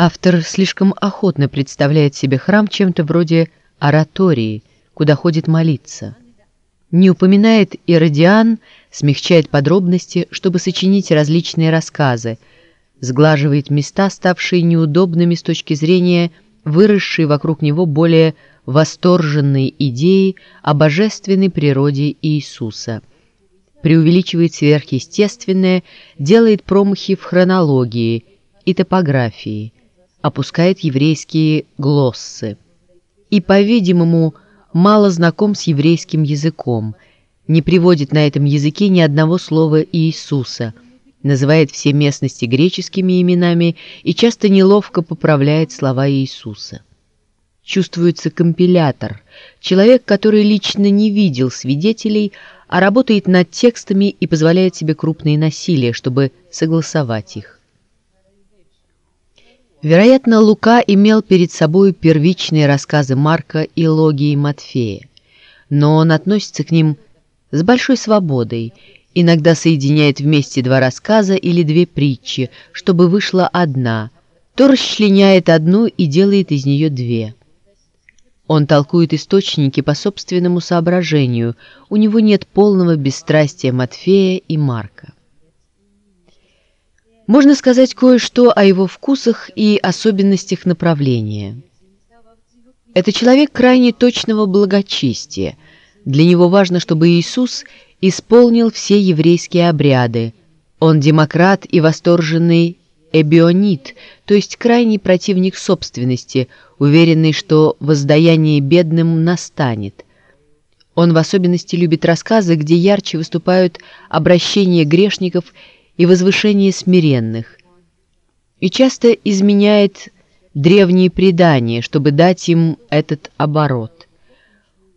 Автор слишком охотно представляет себе храм чем-то вроде оратории, куда ходит молиться. Не упоминает иродиан, смягчает подробности, чтобы сочинить различные рассказы, сглаживает места, ставшие неудобными с точки зрения выросшей вокруг него более восторженной идеи о божественной природе Иисуса. Преувеличивает сверхъестественное, делает промахи в хронологии и топографии, опускает еврейские глоссы. И, по-видимому, мало знаком с еврейским языком, не приводит на этом языке ни одного слова Иисуса, называет все местности греческими именами и часто неловко поправляет слова Иисуса. Чувствуется компилятор, человек, который лично не видел свидетелей, а работает над текстами и позволяет себе крупные насилия, чтобы согласовать их. Вероятно, Лука имел перед собой первичные рассказы Марка и Логии Матфея, но он относится к ним с большой свободой, иногда соединяет вместе два рассказа или две притчи, чтобы вышла одна, то расчленяет одну и делает из нее две. Он толкует источники по собственному соображению, у него нет полного бесстрастия Матфея и Марка. Можно сказать кое-что о его вкусах и особенностях направления. Это человек крайне точного благочестия. Для него важно, чтобы Иисус исполнил все еврейские обряды. Он демократ и восторженный эбионит, то есть крайний противник собственности, уверенный, что воздаяние бедным настанет. Он в особенности любит рассказы, где ярче выступают обращения грешников и возвышение смиренных, и часто изменяет древние предания, чтобы дать им этот оборот.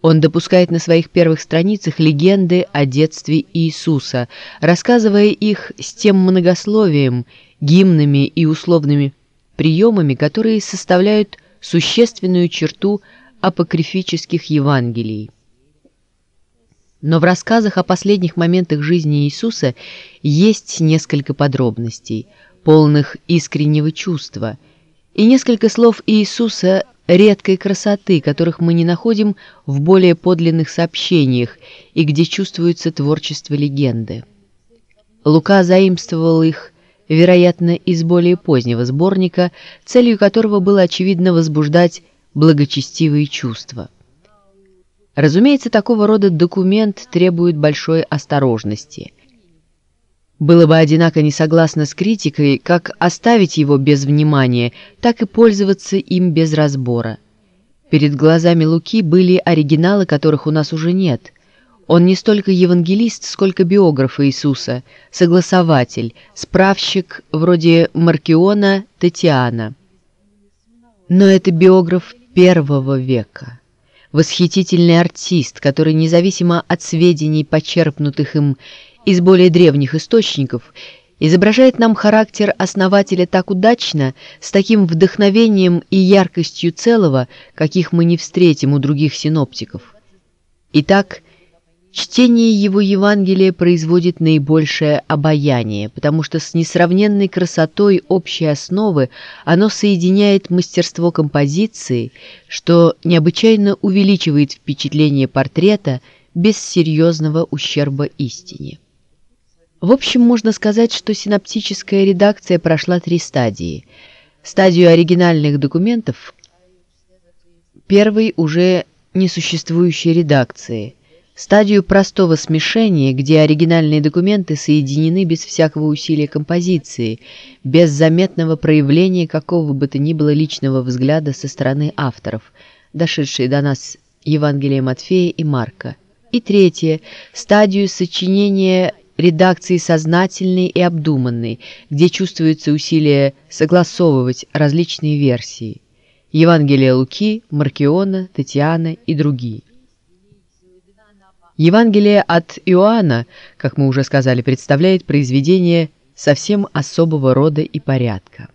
Он допускает на своих первых страницах легенды о детстве Иисуса, рассказывая их с тем многословием, гимнами и условными приемами, которые составляют существенную черту апокрифических Евангелий. Но в рассказах о последних моментах жизни Иисуса есть несколько подробностей, полных искреннего чувства, и несколько слов Иисуса редкой красоты, которых мы не находим в более подлинных сообщениях и где чувствуется творчество легенды. Лука заимствовал их, вероятно, из более позднего сборника, целью которого было, очевидно, возбуждать благочестивые чувства. Разумеется, такого рода документ требует большой осторожности. Было бы одинако несогласно с критикой, как оставить его без внимания, так и пользоваться им без разбора. Перед глазами Луки были оригиналы, которых у нас уже нет. Он не столько евангелист, сколько биограф Иисуса, согласователь, справщик вроде Маркиона Татьяна. Но это биограф первого века восхитительный артист, который независимо от сведений, почерпнутых им из более древних источников, изображает нам характер основателя так удачно, с таким вдохновением и яркостью целого, каких мы не встретим у других синоптиков. Итак, Чтение его Евангелия производит наибольшее обаяние, потому что с несравненной красотой общей основы оно соединяет мастерство композиции, что необычайно увеличивает впечатление портрета без серьезного ущерба истине. В общем, можно сказать, что синоптическая редакция прошла три стадии. Стадию оригинальных документов, первой уже несуществующей редакции – стадию простого смешения, где оригинальные документы соединены без всякого усилия композиции, без заметного проявления какого бы то ни было личного взгляда со стороны авторов, дошедшие до нас Евангелия Матфея и Марка. И третье – стадию сочинения редакции сознательной и обдуманной, где чувствуется усилие согласовывать различные версии. Евангелие Луки, Маркиона, Татьяна и другие. Евангелие от Иоанна, как мы уже сказали, представляет произведение совсем особого рода и порядка.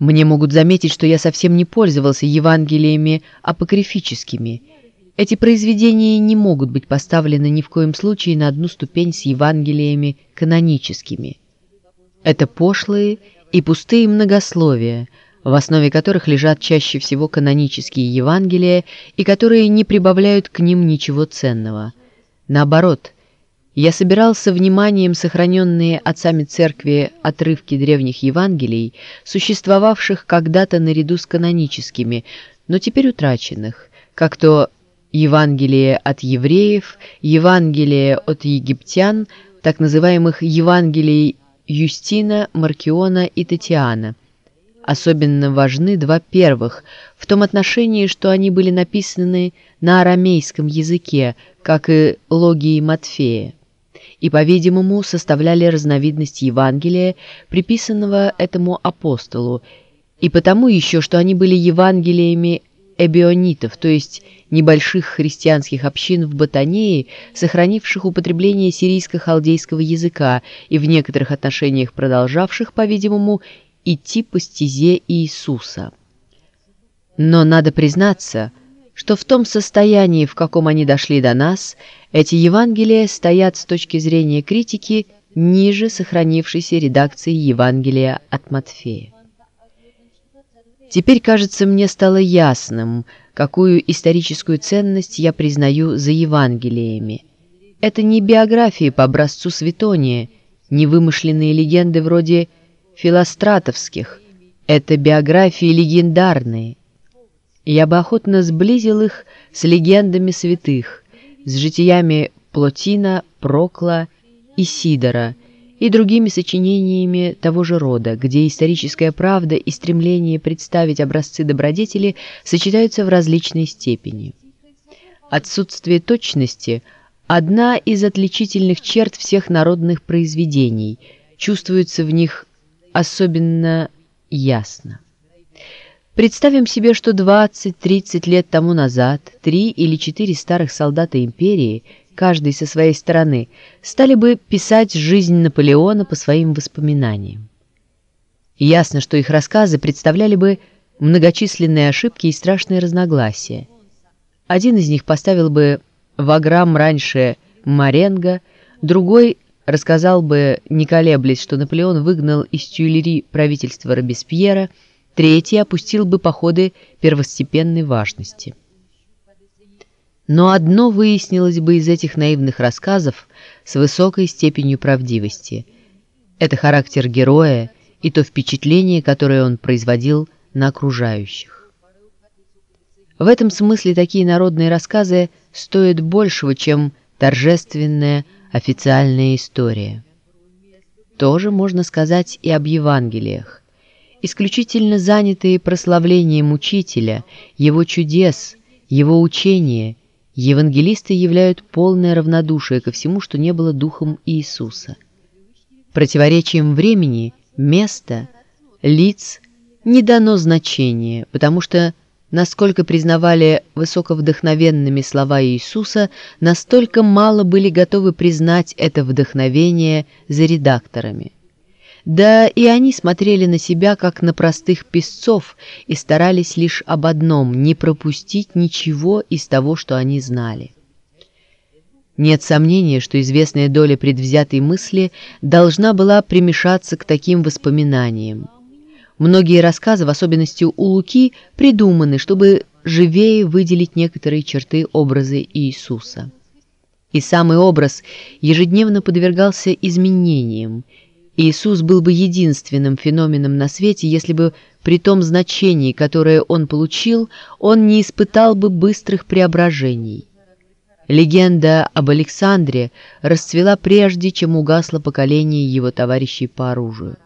Мне могут заметить, что я совсем не пользовался Евангелиями апокрифическими. Эти произведения не могут быть поставлены ни в коем случае на одну ступень с Евангелиями каноническими. Это пошлые и пустые многословия, в основе которых лежат чаще всего канонические Евангелия и которые не прибавляют к ним ничего ценного. Наоборот, я собирал со вниманием сохраненные отцами церкви отрывки древних Евангелий, существовавших когда-то наряду с каноническими, но теперь утраченных, как то Евангелие от евреев, Евангелие от египтян, так называемых Евангелий Юстина, Маркиона и Татьяна. Особенно важны два первых, в том отношении, что они были написаны на арамейском языке, как и логии Матфея. И, по-видимому, составляли разновидность Евангелия, приписанного этому апостолу, и потому еще, что они были Евангелиями эбионитов, то есть небольших христианских общин в Ботанее, сохранивших употребление сирийско-халдейского языка и в некоторых отношениях продолжавших, по-видимому, идти по стезе Иисуса. Но надо признаться, что в том состоянии, в каком они дошли до нас, эти Евангелия стоят с точки зрения критики ниже сохранившейся редакции Евангелия от Матфея. Теперь, кажется, мне стало ясным, какую историческую ценность я признаю за Евангелиями. Это не биографии по образцу Светония, не вымышленные легенды вроде филостратовских, это биографии легендарные. Я бы охотно сблизил их с легендами святых, с житиями Плотина, Прокла и Сидора – и другими сочинениями того же рода, где историческая правда и стремление представить образцы добродетели сочетаются в различной степени. Отсутствие точности – одна из отличительных черт всех народных произведений, чувствуется в них особенно ясно. Представим себе, что 20-30 лет тому назад три или четыре старых солдата империи – каждый со своей стороны, стали бы писать жизнь Наполеона по своим воспоминаниям. ясно, что их рассказы представляли бы многочисленные ошибки и страшные разногласия. Один из них поставил бы Ваграм раньше Маренго, другой рассказал бы, не колеблясь, что Наполеон выгнал из Тюильри правительство Робеспьера, третий опустил бы походы первостепенной важности. Но одно выяснилось бы из этих наивных рассказов с высокой степенью правдивости. Это характер героя и то впечатление, которое он производил на окружающих. В этом смысле такие народные рассказы стоят большего, чем торжественная официальная история. Тоже можно сказать и об Евангелиях. Исключительно занятые прославлением учителя, его чудес, его учения – Евангелисты являют полное равнодушие ко всему, что не было духом Иисуса. Противоречием времени, места, лиц не дано значения, потому что насколько признавали высоковдохновенными слова Иисуса, настолько мало были готовы признать это вдохновение за редакторами. Да и они смотрели на себя, как на простых песцов, и старались лишь об одном — не пропустить ничего из того, что они знали. Нет сомнения, что известная доля предвзятой мысли должна была примешаться к таким воспоминаниям. Многие рассказы, в особенности у Луки, придуманы, чтобы живее выделить некоторые черты образа Иисуса. И самый образ ежедневно подвергался изменениям, Иисус был бы единственным феноменом на свете, если бы при том значении, которое он получил, он не испытал бы быстрых преображений. Легенда об Александре расцвела прежде, чем угасло поколение его товарищей по оружию.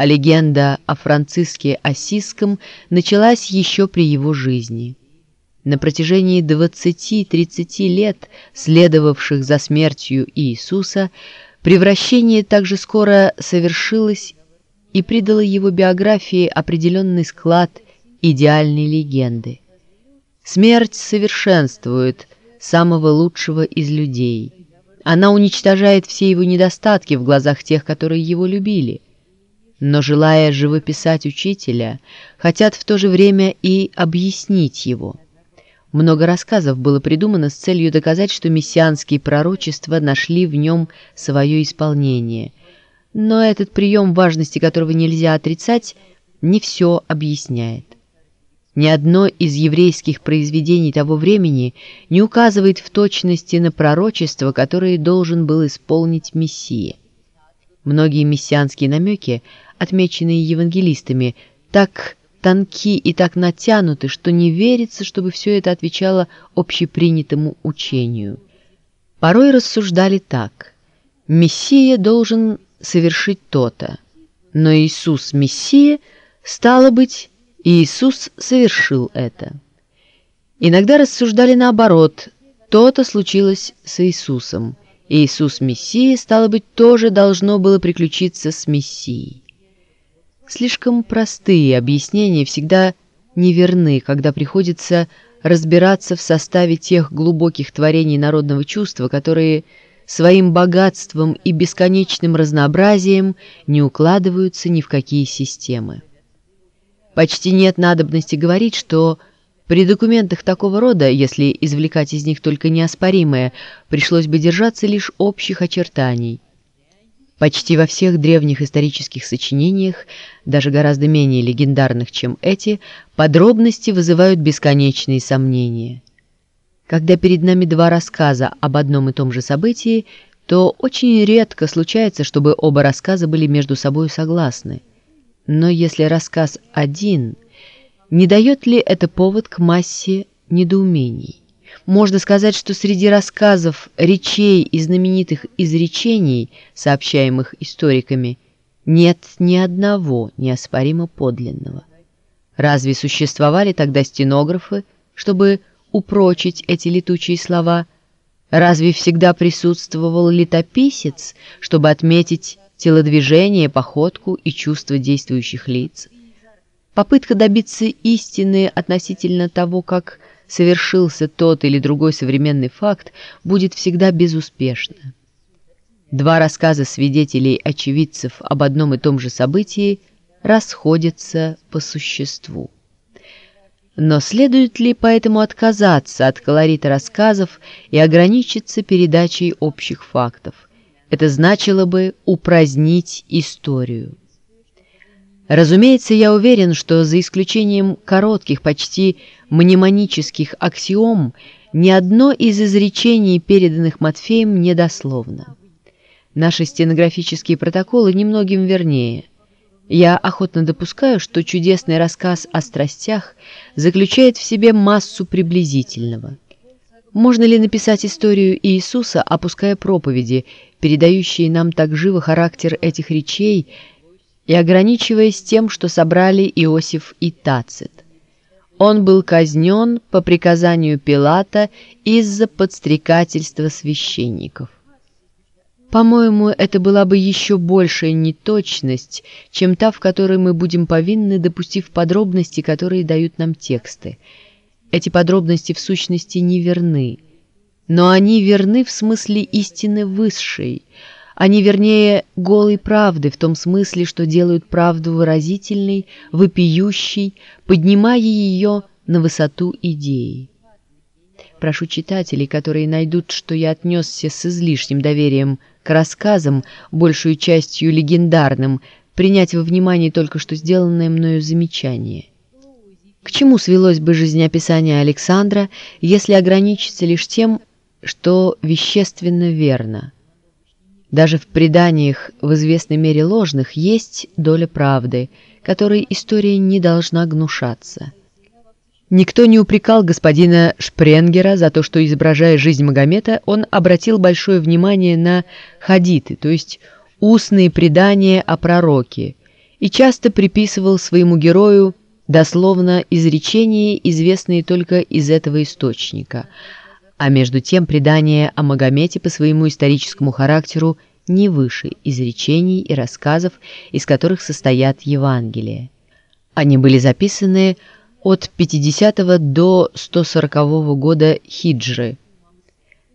А легенда о Франциске Осиском началась еще при его жизни. На протяжении 20-30 лет, следовавших за смертью Иисуса, Превращение также скоро совершилось и придало его биографии определенный склад идеальной легенды. Смерть совершенствует самого лучшего из людей. Она уничтожает все его недостатки в глазах тех, которые его любили. Но, желая живописать учителя, хотят в то же время и объяснить его – много рассказов было придумано с целью доказать, что мессианские пророчества нашли в нем свое исполнение. Но этот прием, важности которого нельзя отрицать, не все объясняет. Ни одно из еврейских произведений того времени не указывает в точности на пророчество, которое должен был исполнить Мессия. Многие мессианские намеки, отмеченные евангелистами, так тонки и так натянуты, что не верится, чтобы все это отвечало общепринятому учению. Порой рассуждали так. Мессия должен совершить то-то, но Иисус Мессия, стало быть, Иисус совершил это. Иногда рассуждали наоборот, то-то случилось с Иисусом, Иисус Мессия, стало быть, тоже должно было приключиться с Мессией. Слишком простые объяснения всегда неверны, когда приходится разбираться в составе тех глубоких творений народного чувства, которые своим богатством и бесконечным разнообразием не укладываются ни в какие системы. Почти нет надобности говорить, что при документах такого рода, если извлекать из них только неоспоримое, пришлось бы держаться лишь общих очертаний – Почти во всех древних исторических сочинениях, даже гораздо менее легендарных, чем эти, подробности вызывают бесконечные сомнения. Когда перед нами два рассказа об одном и том же событии, то очень редко случается, чтобы оба рассказа были между собой согласны. Но если рассказ один, не дает ли это повод к массе недоумений? Можно сказать, что среди рассказов, речей и знаменитых изречений, сообщаемых историками, нет ни одного неоспоримо подлинного. Разве существовали тогда стенографы, чтобы упрочить эти летучие слова? Разве всегда присутствовал летописец, чтобы отметить телодвижение, походку и чувства действующих лиц? Попытка добиться истины относительно того, как совершился тот или другой современный факт, будет всегда безуспешна. Два рассказа свидетелей-очевидцев об одном и том же событии расходятся по существу. Но следует ли поэтому отказаться от колорита рассказов и ограничиться передачей общих фактов? Это значило бы упразднить историю. Разумеется, я уверен, что за исключением коротких, почти мнемонических аксиом, ни одно из изречений, переданных Матфеем, не дословно. Наши стенографические протоколы немногим вернее. Я охотно допускаю, что чудесный рассказ о страстях заключает в себе массу приблизительного. Можно ли написать историю Иисуса, опуская проповеди, передающие нам так живо характер этих речей, и ограничиваясь тем, что собрали Иосиф и Тацит. Он был казнен по приказанию Пилата из-за подстрекательства священников. По-моему, это была бы еще большая неточность, чем та, в которой мы будем повинны, допустив подробности, которые дают нам тексты. Эти подробности в сущности не верны, но они верны в смысле истины высшей – они, вернее, голой правды, в том смысле, что делают правду выразительной, вопиющей, поднимая ее на высоту идеи. Прошу читателей, которые найдут, что я отнесся с излишним доверием к рассказам, большую частью легендарным, принять во внимание только что сделанное мною замечание. К чему свелось бы жизнеописание Александра, если ограничиться лишь тем, что вещественно верно – даже в преданиях в известной мере ложных есть доля правды, которой история не должна гнушаться. Никто не упрекал господина Шпренгера за то, что, изображая жизнь Магомета, он обратил большое внимание на хадиты, то есть устные предания о пророке, и часто приписывал своему герою дословно изречения, известные только из этого источника – а между тем предание о Магомете по своему историческому характеру не выше изречений и рассказов, из которых состоят Евангелия. Они были записаны от 50 до 140 года хиджры.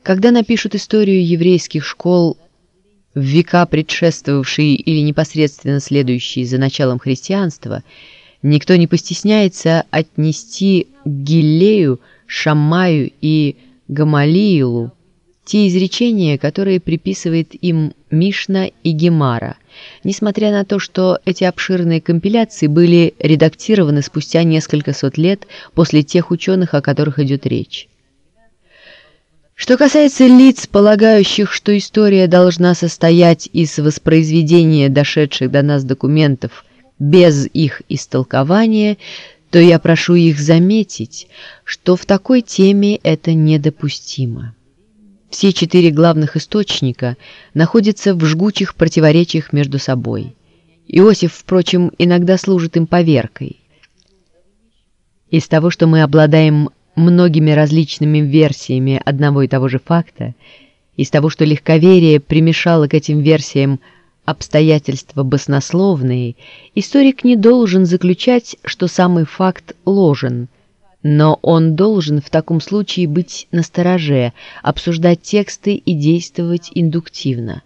Когда напишут историю еврейских школ в века предшествовавшие или непосредственно следующие за началом христианства, никто не постесняется отнести к Гиллею, Шаммаю и Гамалиилу те изречения, которые приписывает им Мишна и Гемара, несмотря на то, что эти обширные компиляции были редактированы спустя несколько сот лет после тех ученых, о которых идет речь. Что касается лиц, полагающих, что история должна состоять из воспроизведения дошедших до нас документов без их истолкования, то я прошу их заметить, что в такой теме это недопустимо. Все четыре главных источника находятся в жгучих противоречиях между собой. Иосиф, впрочем, иногда служит им поверкой. Из того, что мы обладаем многими различными версиями одного и того же факта, из того, что легковерие примешало к этим версиям обстоятельства баснословные, историк не должен заключать, что самый факт ложен – но он должен в таком случае быть настороже, обсуждать тексты и действовать индуктивно.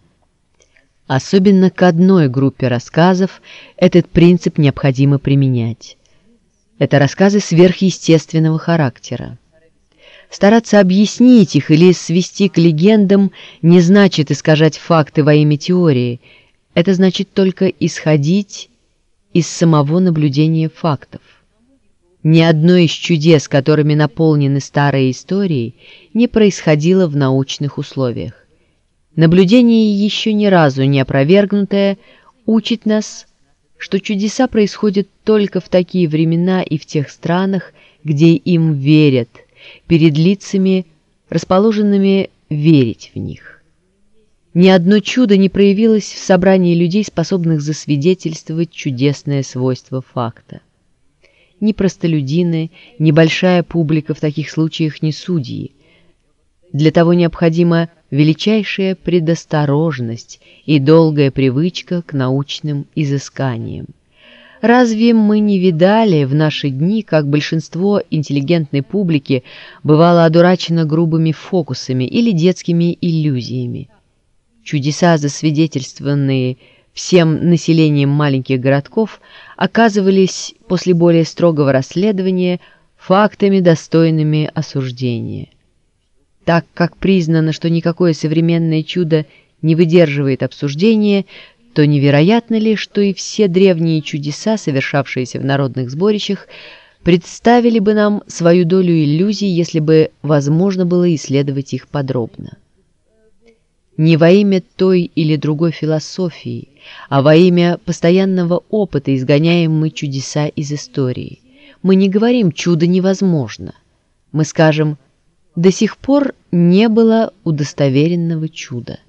Особенно к одной группе рассказов этот принцип необходимо применять. Это рассказы сверхъестественного характера. Стараться объяснить их или свести к легендам не значит искажать факты во имя теории, это значит только исходить из самого наблюдения фактов. Ни одно из чудес, которыми наполнены старые истории, не происходило в научных условиях. Наблюдение, еще ни разу не опровергнутое, учит нас, что чудеса происходят только в такие времена и в тех странах, где им верят, перед лицами, расположенными верить в них. Ни одно чудо не проявилось в собрании людей, способных засвидетельствовать чудесное свойство факта ни простолюдины, ни большая публика в таких случаях не судьи. Для того необходима величайшая предосторожность и долгая привычка к научным изысканиям. Разве мы не видали в наши дни, как большинство интеллигентной публики бывало одурачено грубыми фокусами или детскими иллюзиями? Чудеса, засвидетельствованные всем населением маленьких городков оказывались после более строгого расследования фактами, достойными осуждения. Так как признано, что никакое современное чудо не выдерживает обсуждения, то невероятно ли, что и все древние чудеса, совершавшиеся в народных сборищах, представили бы нам свою долю иллюзий, если бы возможно было исследовать их подробно не во имя той или другой философии, а во имя постоянного опыта изгоняем мы чудеса из истории. Мы не говорим «чудо невозможно». Мы скажем «до сих пор не было удостоверенного чуда».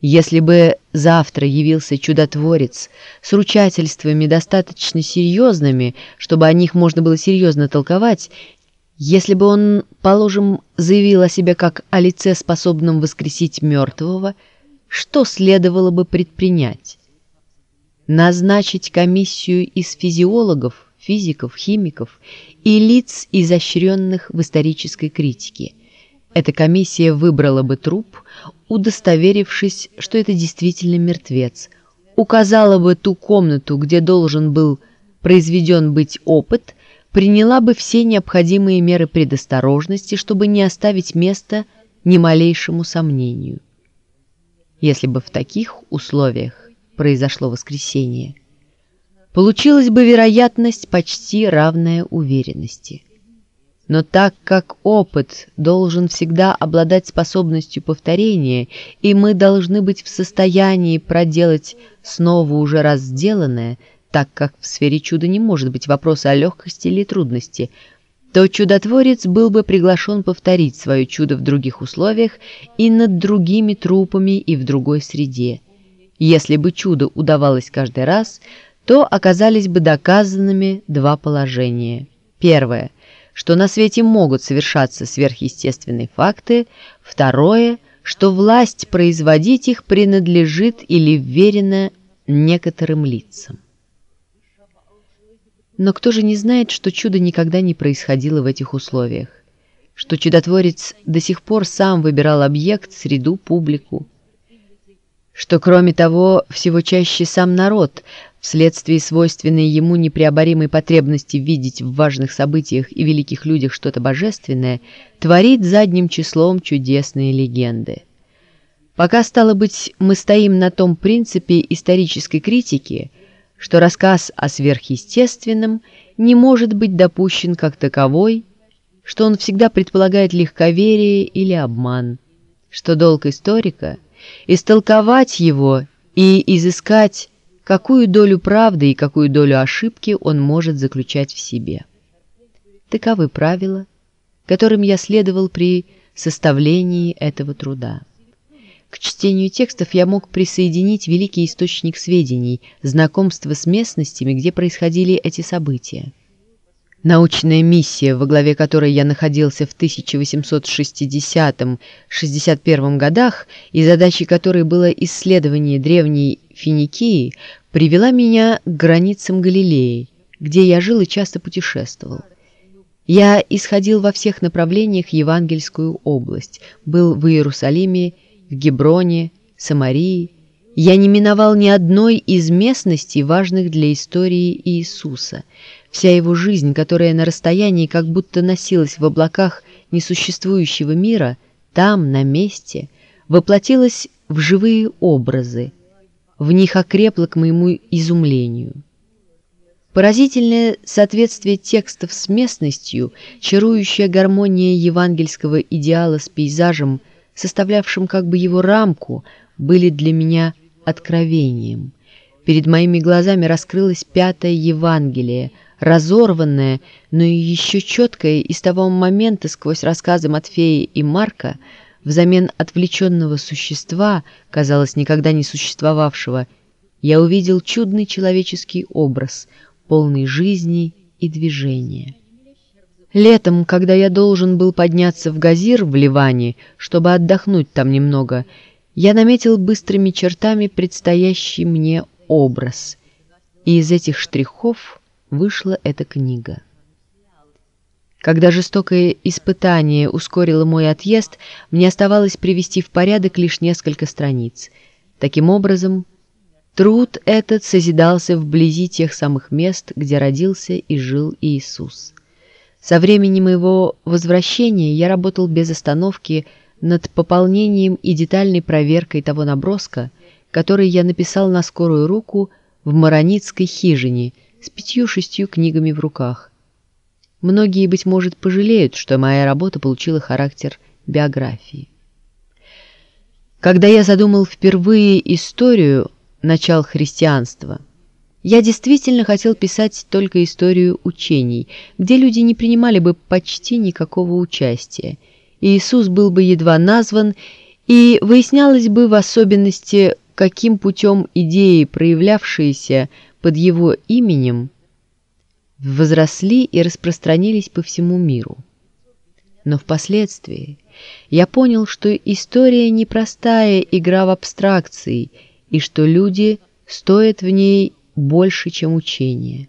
Если бы завтра явился чудотворец с ручательствами достаточно серьезными, чтобы о них можно было серьезно толковать, если бы он, положим, заявил о себе как о лице, способном воскресить мертвого, что следовало бы предпринять? Назначить комиссию из физиологов, физиков, химиков и лиц, изощренных в исторической критике. Эта комиссия выбрала бы труп, удостоверившись, что это действительно мертвец, указала бы ту комнату, где должен был произведен быть опыт – приняла бы все необходимые меры предосторожности, чтобы не оставить места ни малейшему сомнению. Если бы в таких условиях произошло воскресение, получилась бы вероятность почти равная уверенности. Но так как опыт должен всегда обладать способностью повторения, и мы должны быть в состоянии проделать снова уже раз сделанное – так как в сфере чуда не может быть вопроса о легкости или трудности, то чудотворец был бы приглашен повторить свое чудо в других условиях и над другими трупами и в другой среде. Если бы чудо удавалось каждый раз, то оказались бы доказанными два положения. Первое, что на свете могут совершаться сверхъестественные факты. Второе, что власть производить их принадлежит или вверена некоторым лицам. Но кто же не знает, что чудо никогда не происходило в этих условиях? Что чудотворец до сих пор сам выбирал объект, среду, публику? Что, кроме того, всего чаще сам народ вследствие свойственной ему непреоборимой потребности видеть в важных событиях и великих людях что-то божественное, творит задним числом чудесные легенды. Пока, стало быть, мы стоим на том принципе исторической критики, что рассказ о сверхъестественном не может быть допущен как таковой, что он всегда предполагает легковерие или обман, что долг историка – истолковать его и изыскать какую долю правды и какую долю ошибки он может заключать в себе. Таковы правила, которым я следовал при составлении этого труда. К чтению текстов я мог присоединить великий источник сведений, знакомство с местностями, где происходили эти события. Научная миссия, во главе которой я находился в 1860-61 годах и задачей которой было исследование древней Финикии, привела меня к границам Галилеи, где я жил и часто путешествовал. Я исходил во всех направлениях Евангельскую область, был в Иерусалиме, в Геброне, Самарии. Я не миновал ни одной из местностей, важных для истории Иисуса – Вся его жизнь, которая на расстоянии как будто носилась в облаках несуществующего мира, там, на месте, воплотилась в живые образы, в них окрепло к моему изумлению. Поразительное соответствие текстов с местностью, чарующая гармония евангельского идеала с пейзажем, составлявшим как бы его рамку, были для меня откровением. Перед моими глазами раскрылось пятое Евангелие — разорванное, но и еще четкое из того момента сквозь рассказы Матфея и Марка, взамен отвлеченного существа, казалось, никогда не существовавшего, я увидел чудный человеческий образ, полный жизни и движения. Летом, когда я должен был подняться в Газир в Ливане, чтобы отдохнуть там немного, я наметил быстрыми чертами предстоящий мне образ, и из этих штрихов вышла эта книга. Когда жестокое испытание ускорило мой отъезд, мне оставалось привести в порядок лишь несколько страниц. Таким образом, труд этот созидался вблизи тех самых мест, где родился и жил Иисус. Со времени моего возвращения я работал без остановки над пополнением и детальной проверкой того наброска, который я написал на скорую руку в Мароницкой хижине – с пятью-шестью книгами в руках. Многие, быть может, пожалеют, что моя работа получила характер биографии. Когда я задумал впервые историю начал христианства, я действительно хотел писать только историю учений, где люди не принимали бы почти никакого участия. Иисус был бы едва назван, и выяснялось бы в особенности, каким путем идеи, проявлявшиеся под его именем возросли и распространились по всему миру. Но впоследствии я понял, что история непростая игра в абстракции и что люди стоят в ней больше, чем учение.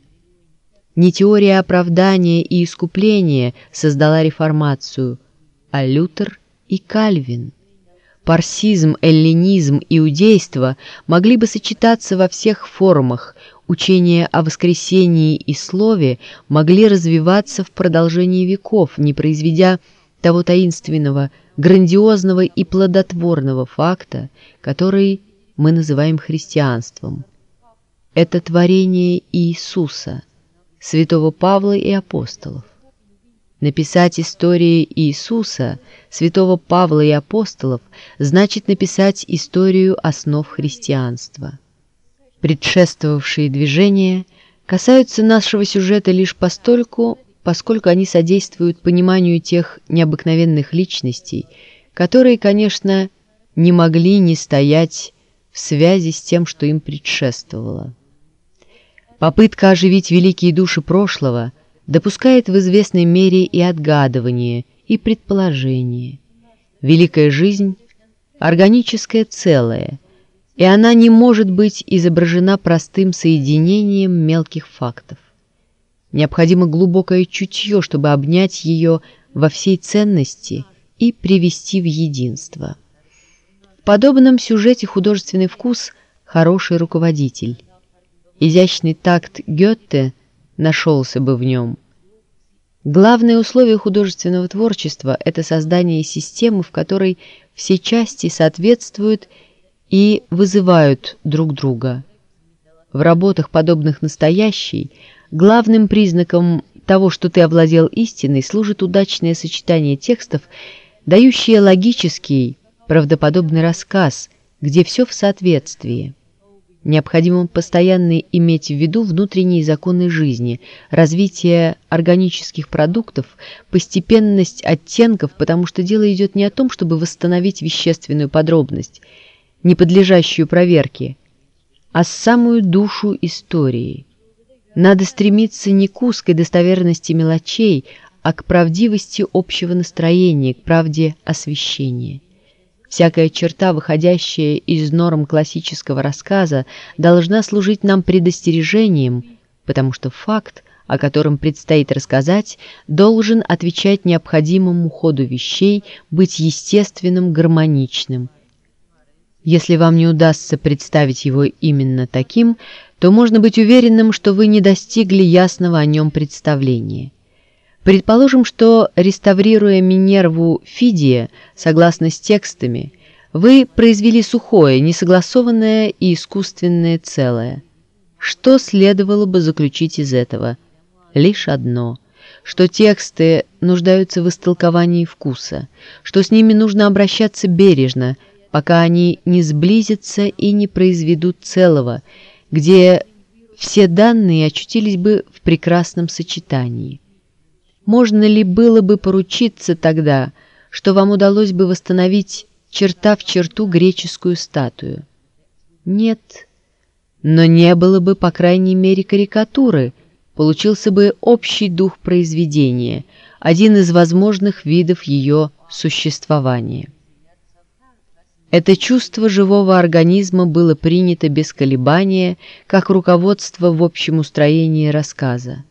Не теория оправдания и искупления создала реформацию, а Лютер и Кальвин. Парсизм, эллинизм, иудейство могли бы сочетаться во всех формах, учения о воскресении и слове могли развиваться в продолжении веков, не произведя того таинственного, грандиозного и плодотворного факта, который мы называем христианством. Это творение Иисуса, святого Павла и апостолов. Написать истории Иисуса, святого Павла и апостолов, значит написать историю основ христианства предшествовавшие движения, касаются нашего сюжета лишь постольку, поскольку они содействуют пониманию тех необыкновенных личностей, которые, конечно, не могли не стоять в связи с тем, что им предшествовало. Попытка оживить великие души прошлого допускает в известной мере и отгадывание, и предположение. Великая жизнь – органическое целое – и она не может быть изображена простым соединением мелких фактов. Необходимо глубокое чутье, чтобы обнять ее во всей ценности и привести в единство. В подобном сюжете художественный вкус – хороший руководитель. Изящный такт Гетте нашелся бы в нем. Главное условие художественного творчества – это создание системы, в которой все части соответствуют и вызывают друг друга. В работах, подобных настоящей, главным признаком того, что ты овладел истиной, служит удачное сочетание текстов, дающее логический, правдоподобный рассказ, где все в соответствии. Необходимо постоянно иметь в виду внутренние законы жизни, развитие органических продуктов, постепенность оттенков, потому что дело идет не о том, чтобы восстановить вещественную подробность, не подлежащую проверке, а самую душу истории. Надо стремиться не к узкой достоверности мелочей, а к правдивости общего настроения, к правде освещения. Всякая черта, выходящая из норм классического рассказа, должна служить нам предостережением, потому что факт, о котором предстоит рассказать, должен отвечать необходимому ходу вещей, быть естественным, гармоничным. Если вам не удастся представить его именно таким, то можно быть уверенным, что вы не достигли ясного о нем представления. Предположим, что, реставрируя Минерву Фидия, согласно с текстами, вы произвели сухое, несогласованное и искусственное целое. Что следовало бы заключить из этого? Лишь одно – что тексты нуждаются в истолковании вкуса, что с ними нужно обращаться бережно, пока они не сблизятся и не произведут целого, где все данные очутились бы в прекрасном сочетании. Можно ли было бы поручиться тогда, что вам удалось бы восстановить черта в черту греческую статую? Нет, но не было бы, по крайней мере, карикатуры, получился бы общий дух произведения, один из возможных видов ее существования. Это чувство живого организма было принято без колебания, как руководство в общем устроении рассказа.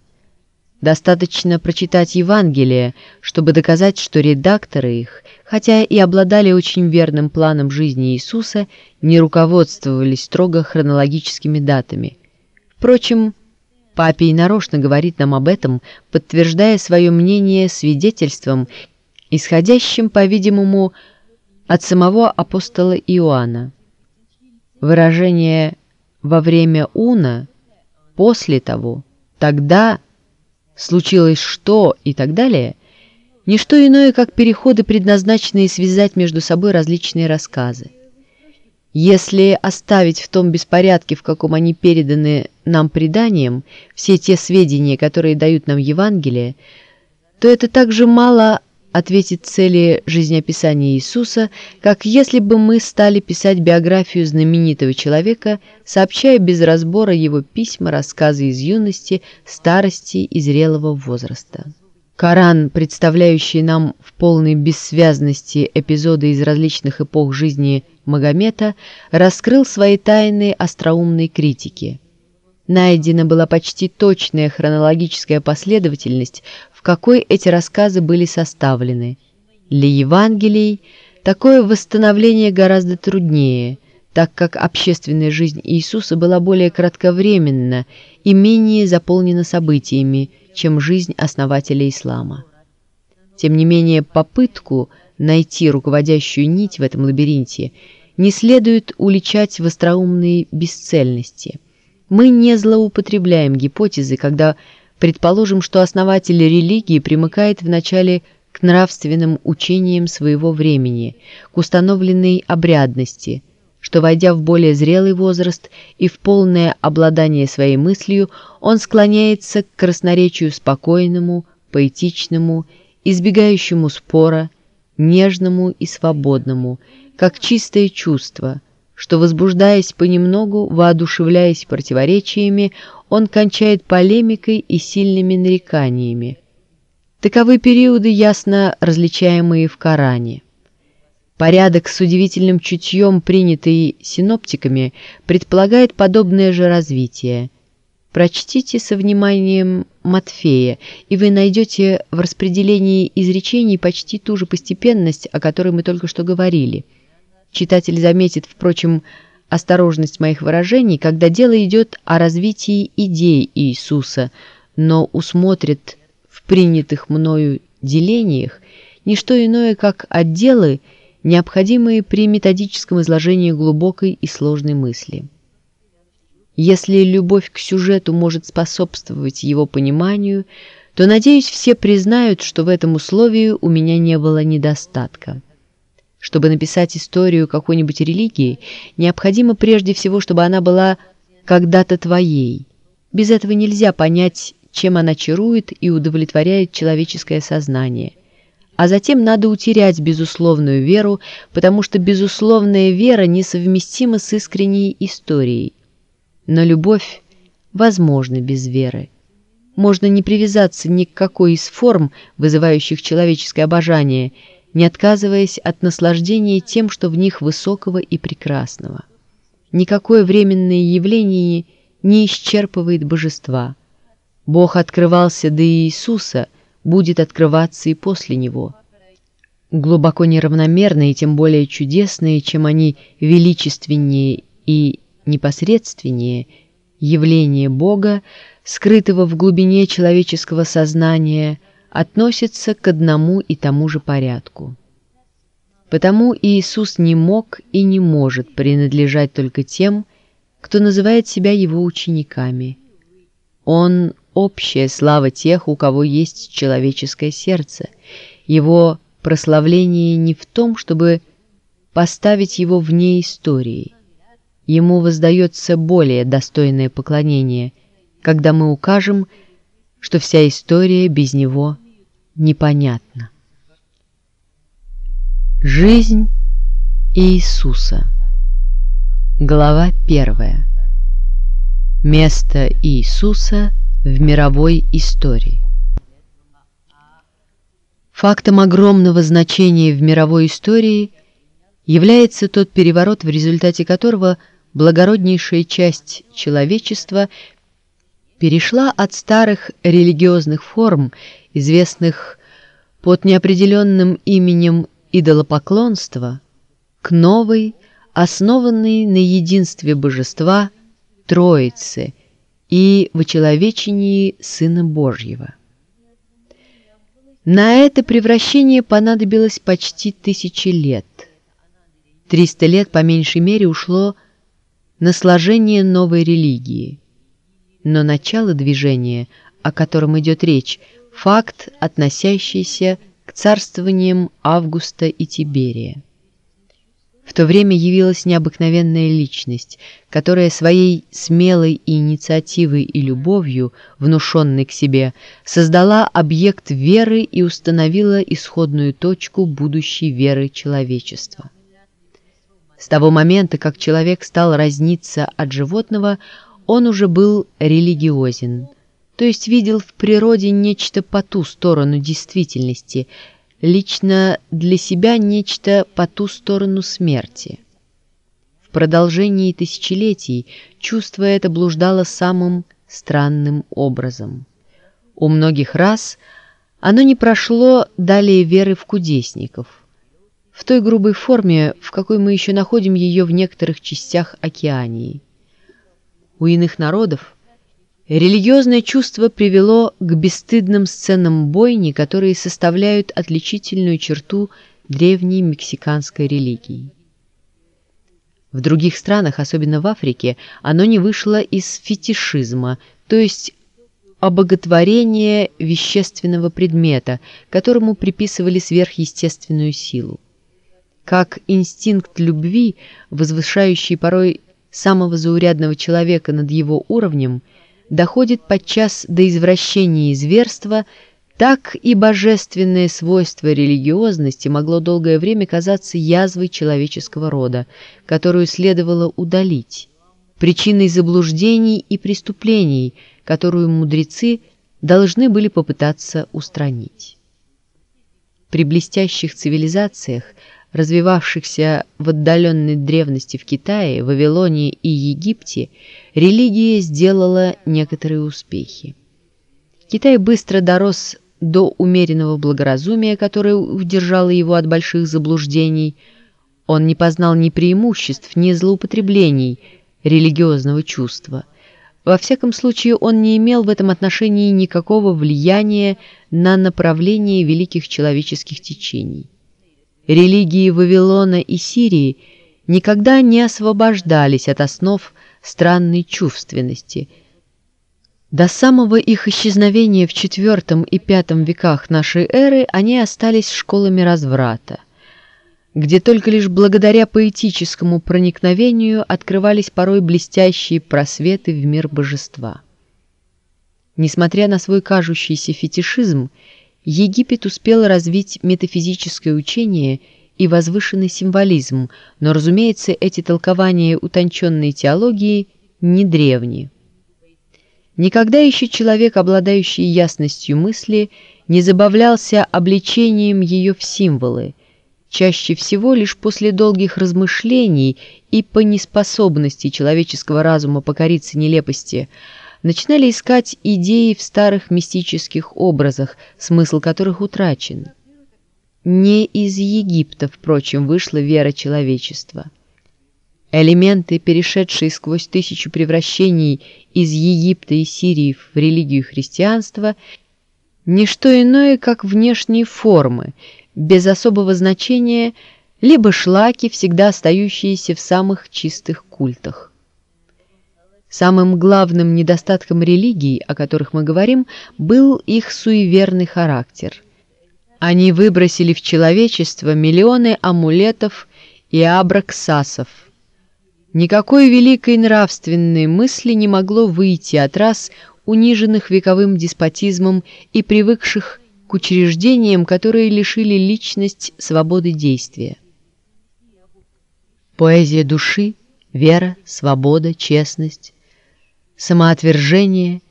Достаточно прочитать Евангелие, чтобы доказать, что редакторы их, хотя и обладали очень верным планом жизни Иисуса, не руководствовались строго хронологическими датами. Впрочем, Папий нарочно говорит нам об этом, подтверждая свое мнение свидетельством, исходящим, по-видимому, от самого апостола Иоанна. Выражение «во время уна», «после того», «тогда» случилось что и так далее, не что иное, как переходы, предназначенные связать между собой различные рассказы. Если оставить в том беспорядке, в каком они переданы нам преданием, все те сведения, которые дают нам Евангелие, то это также мало ответит цели жизнеописания Иисуса, как если бы мы стали писать биографию знаменитого человека, сообщая без разбора его письма, рассказы из юности, старости и зрелого возраста. Коран, представляющий нам в полной бессвязности эпизоды из различных эпох жизни Магомета, раскрыл свои тайны остроумной критики. Найдена была почти точная хронологическая последовательность, какой эти рассказы были составлены. Для Евангелий такое восстановление гораздо труднее, так как общественная жизнь Иисуса была более кратковременна и менее заполнена событиями, чем жизнь основателя ислама. Тем не менее, попытку найти руководящую нить в этом лабиринте не следует уличать в остроумной бесцельности. Мы не злоупотребляем гипотезы, когда Предположим, что основатель религии примыкает вначале к нравственным учениям своего времени, к установленной обрядности, что, войдя в более зрелый возраст и в полное обладание своей мыслью, он склоняется к красноречию спокойному, поэтичному, избегающему спора, нежному и свободному, как чистое чувство – что, возбуждаясь понемногу, воодушевляясь противоречиями, он кончает полемикой и сильными нареканиями. Таковы периоды, ясно различаемые в Коране. Порядок с удивительным чутьем, принятый синоптиками, предполагает подобное же развитие. Прочтите со вниманием Матфея, и вы найдете в распределении изречений почти ту же постепенность, о которой мы только что говорили – Читатель заметит, впрочем, осторожность моих выражений, когда дело идет о развитии идей Иисуса, но усмотрит в принятых мною делениях не что иное, как отделы, необходимые при методическом изложении глубокой и сложной мысли. Если любовь к сюжету может способствовать его пониманию, то, надеюсь, все признают, что в этом условии у меня не было недостатка. Чтобы написать историю какой-нибудь религии, необходимо прежде всего, чтобы она была когда-то твоей. Без этого нельзя понять, чем она чарует и удовлетворяет человеческое сознание. А затем надо утерять безусловную веру, потому что безусловная вера несовместима с искренней историей. Но любовь возможна без веры. Можно не привязаться ни к какой из форм, вызывающих человеческое обожание, не отказываясь от наслаждения тем, что в них высокого и прекрасного. Никакое временное явление не исчерпывает божества. Бог открывался до Иисуса, будет открываться и после Него. Глубоко неравномерные, тем более чудесные, чем они величественнее и непосредственнее, явление Бога, скрытого в глубине человеческого сознания, относится к одному и тому же порядку. Потому Иисус не мог и не может принадлежать только тем, кто называет себя его учениками. Он — общая слава тех, у кого есть человеческое сердце. Его прославление не в том, чтобы поставить его вне истории. Ему воздается более достойное поклонение — когда мы укажем, что вся история без него непонятна. Жизнь Иисуса. Глава первая. Место Иисуса в мировой истории. Фактом огромного значения в мировой истории является тот переворот, в результате которого благороднейшая часть человечества перешла от старых религиозных форм, известных под неопределенным именем идолопоклонства, к новой, основанной на единстве божества, Троицы и в очеловечении Сына Божьего. На это превращение понадобилось почти тысячи лет. Триста лет по меньшей мере ушло на сложение новой религии – но начало движения, о котором идет речь, факт, относящийся к царствованиям Августа и Тиберия. В то время явилась необыкновенная личность, которая своей смелой инициативой и любовью, внушенной к себе, создала объект веры и установила исходную точку будущей веры человечества. С того момента, как человек стал разниться от животного, он уже был религиозен, то есть видел в природе нечто по ту сторону действительности, лично для себя нечто по ту сторону смерти. В продолжении тысячелетий чувство это блуждало самым странным образом. У многих раз оно не прошло далее веры в кудесников, в той грубой форме, в какой мы еще находим ее в некоторых частях Океании. У иных народов религиозное чувство привело к бесстыдным сценам бойни, которые составляют отличительную черту древней мексиканской религии. В других странах, особенно в Африке, оно не вышло из фетишизма, то есть обоготворения вещественного предмета, которому приписывали сверхъестественную силу. Как инстинкт любви, возвышающий порой самого заурядного человека над его уровнем доходит подчас до извращения и зверства, так и божественное свойство религиозности могло долгое время казаться язвой человеческого рода, которую следовало удалить, причиной заблуждений и преступлений, которую мудрецы должны были попытаться устранить. При блестящих цивилизациях развивавшихся в отдаленной древности в Китае, Вавилоне и Египте, религия сделала некоторые успехи. Китай быстро дорос до умеренного благоразумия, которое удержало его от больших заблуждений. Он не познал ни преимуществ, ни злоупотреблений религиозного чувства. Во всяком случае, он не имел в этом отношении никакого влияния на направление великих человеческих течений. Религии Вавилона и Сирии никогда не освобождались от основ странной чувственности. До самого их исчезновения в IV и V веках нашей эры они остались школами разврата, где только лишь благодаря поэтическому проникновению открывались порой блестящие просветы в мир божества. Несмотря на свой кажущийся фетишизм, Египет успел развить метафизическое учение и возвышенный символизм, но, разумеется, эти толкования утонченной теологии не древние. Никогда еще человек, обладающий ясностью мысли, не забавлялся обличением ее в символы, чаще всего лишь после долгих размышлений и по неспособности человеческого разума покориться нелепости – начинали искать идеи в старых мистических образах, смысл которых утрачен. Не из Египта, впрочем, вышла вера человечества. Элементы, перешедшие сквозь тысячу превращений из Египта и Сирии в религию христианства, не что иное, как внешние формы, без особого значения, либо шлаки, всегда остающиеся в самых чистых культах. Самым главным недостатком религий, о которых мы говорим, был их суеверный характер. Они выбросили в человечество миллионы амулетов и абраксасов. Никакой великой нравственной мысли не могло выйти от рас, униженных вековым деспотизмом и привыкших к учреждениям, которые лишили личность свободы действия. Поэзия души, вера, свобода, честность самоотвержение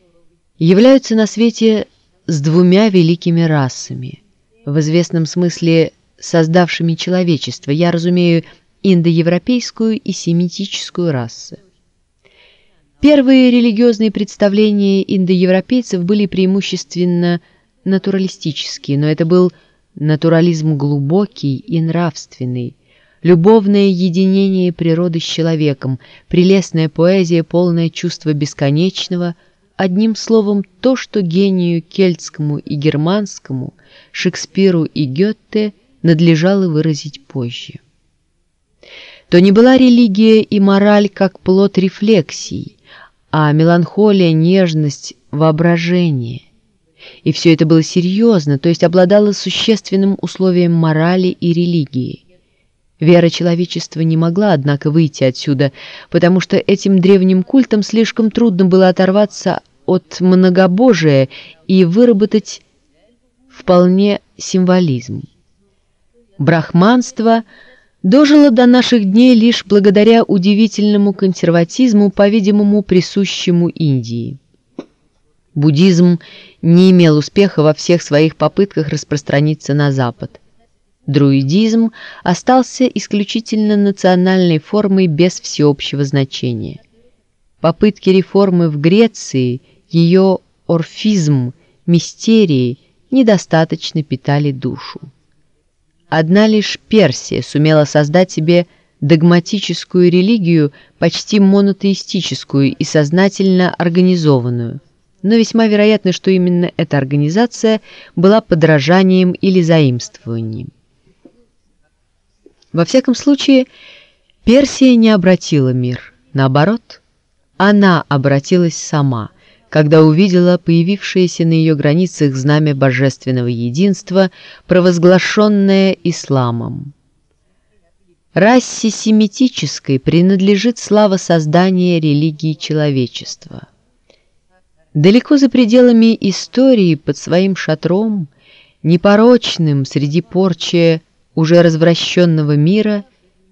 являются на свете с двумя великими расами, в известном смысле создавшими человечество. Я разумею индоевропейскую и семитическую расы. Первые религиозные представления индоевропейцев были преимущественно натуралистические, но это был натурализм глубокий и нравственный, любовное единение природы с человеком, прелестная поэзия, полное чувство бесконечного, одним словом, то, что гению кельтскому и германскому, Шекспиру и Гетте надлежало выразить позже. То не была религия и мораль как плод рефлексий, а меланхолия, нежность, воображение. И все это было серьезно, то есть обладало существенным условием морали и религии – Вера человечества не могла, однако, выйти отсюда, потому что этим древним культам слишком трудно было оторваться от многобожия и выработать вполне символизм. Брахманство дожило до наших дней лишь благодаря удивительному консерватизму, по-видимому, присущему Индии. Буддизм не имел успеха во всех своих попытках распространиться на Запад. Друидизм остался исключительно национальной формой без всеобщего значения. Попытки реформы в Греции, ее орфизм, мистерии недостаточно питали душу. Одна лишь Персия сумела создать себе догматическую религию, почти монотеистическую и сознательно организованную. Но весьма вероятно, что именно эта организация была подражанием или заимствованием. Во всяком случае, Персия не обратила мир. Наоборот, она обратилась сама, когда увидела появившееся на ее границах знамя божественного единства, провозглашенное исламом. Расе семитической принадлежит слава создания религии человечества. Далеко за пределами истории под своим шатром, непорочным среди порчи уже развращенного мира,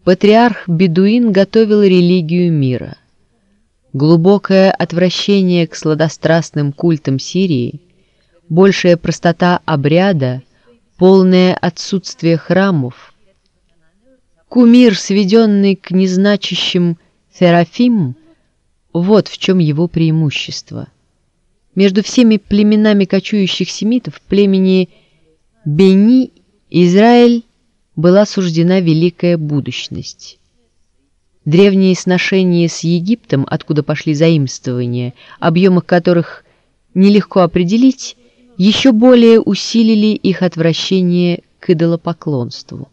патриарх Бедуин готовил религию мира. Глубокое отвращение к сладострастным культам Сирии, большая простота обряда, полное отсутствие храмов, кумир, сведенный к незначащим Серафим, вот в чем его преимущество. Между всеми племенами кочующих семитов племени Бени Израиль была суждена великая будущность. Древние сношения с Египтом, откуда пошли заимствования, объемах которых нелегко определить, еще более усилили их отвращение к идолопоклонству.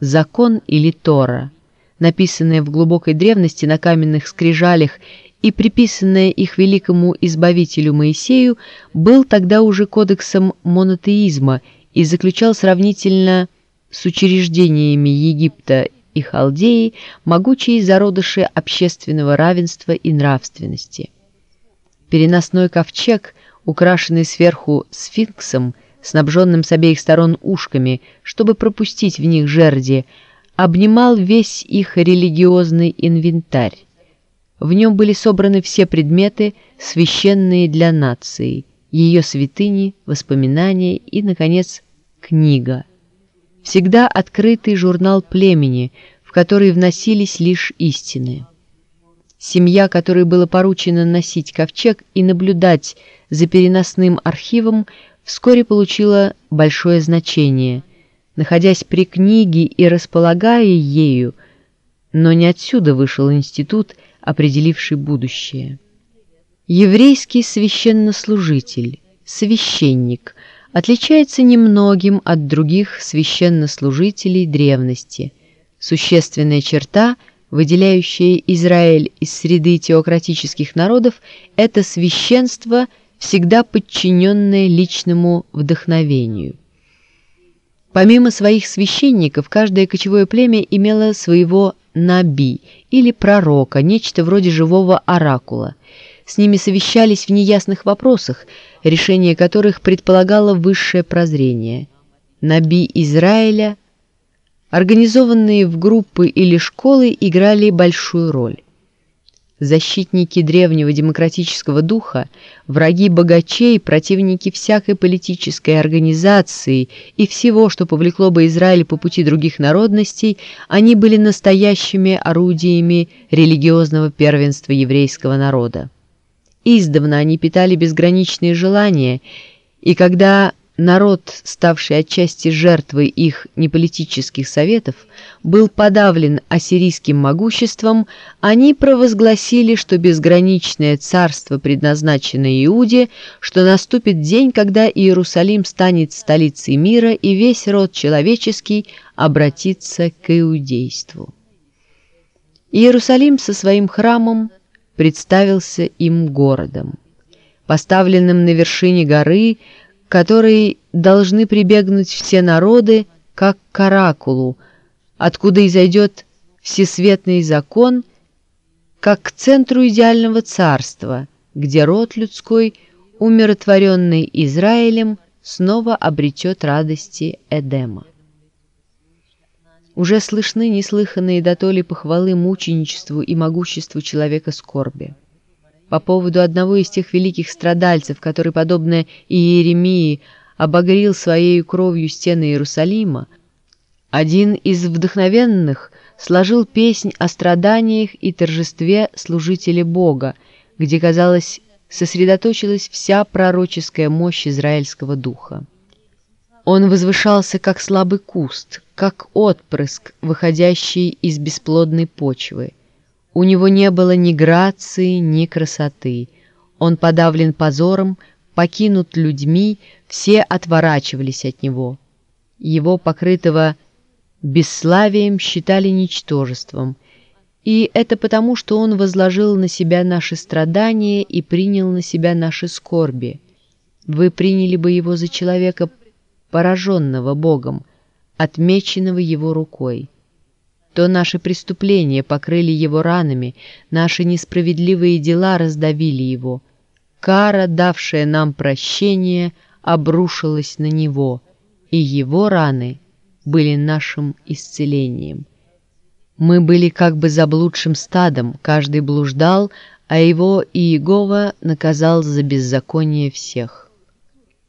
Закон или Тора, написанная в глубокой древности на каменных скрижалях и приписанная их великому избавителю Моисею, был тогда уже кодексом монотеизма и заключал сравнительно с учреждениями Египта и Халдеи могучие зародыши общественного равенства и нравственности. Переносной ковчег, украшенный сверху сфинксом, снабженным с обеих сторон ушками, чтобы пропустить в них жерди, обнимал весь их религиозный инвентарь. В нем были собраны все предметы, священные для нации, ее святыни, воспоминания и, наконец, книга. Всегда открытый журнал племени, в который вносились лишь истины. Семья, которой было поручено носить ковчег и наблюдать за переносным архивом, вскоре получила большое значение, находясь при книге и располагая ею, но не отсюда вышел институт, определивший будущее. Еврейский священнослужитель, священник, отличается немногим от других священнослужителей древности. Существенная черта, выделяющая Израиль из среды теократических народов, это священство, всегда подчиненное личному вдохновению. Помимо своих священников, каждое кочевое племя имело своего наби или пророка, нечто вроде живого оракула. С ними совещались в неясных вопросах, решение которых предполагало высшее прозрение. Наби Израиля, организованные в группы или школы, играли большую роль защитники древнего демократического духа, враги богачей, противники всякой политической организации и всего, что повлекло бы Израиль по пути других народностей, они были настоящими орудиями религиозного первенства еврейского народа. Издавна они питали безграничные желания, и когда народ, ставший отчасти жертвой их неполитических советов, был подавлен ассирийским могуществом, они провозгласили, что безграничное царство предназначено Иуде, что наступит день, когда Иерусалим станет столицей мира и весь род человеческий обратится к иудейству. Иерусалим со своим храмом представился им городом. Поставленным на вершине горы – которой должны прибегнуть все народы, как к оракулу, откуда изойдет всесветный закон, как к центру идеального царства, где род людской, умиротворенный Израилем, снова обретет радости Эдема. Уже слышны неслыханные дотоле похвалы мученичеству и могуществу человека скорби по поводу одного из тех великих страдальцев, который, подобно Иеремии, обогрел своей кровью стены Иерусалима, один из вдохновенных сложил песнь о страданиях и торжестве служителя Бога, где, казалось, сосредоточилась вся пророческая мощь израильского духа. Он возвышался, как слабый куст, как отпрыск, выходящий из бесплодной почвы. У него не было ни грации, ни красоты. Он подавлен позором, покинут людьми, все отворачивались от него. Его, покрытого бесславием, считали ничтожеством. И это потому, что он возложил на себя наши страдания и принял на себя наши скорби. Вы приняли бы его за человека, пораженного Богом, отмеченного его рукой то наши преступления покрыли его ранами, наши несправедливые дела раздавили его. Кара, давшая нам прощение, обрушилась на него, и его раны были нашим исцелением. Мы были как бы заблудшим стадом, каждый блуждал, а его Иегова наказал за беззаконие всех.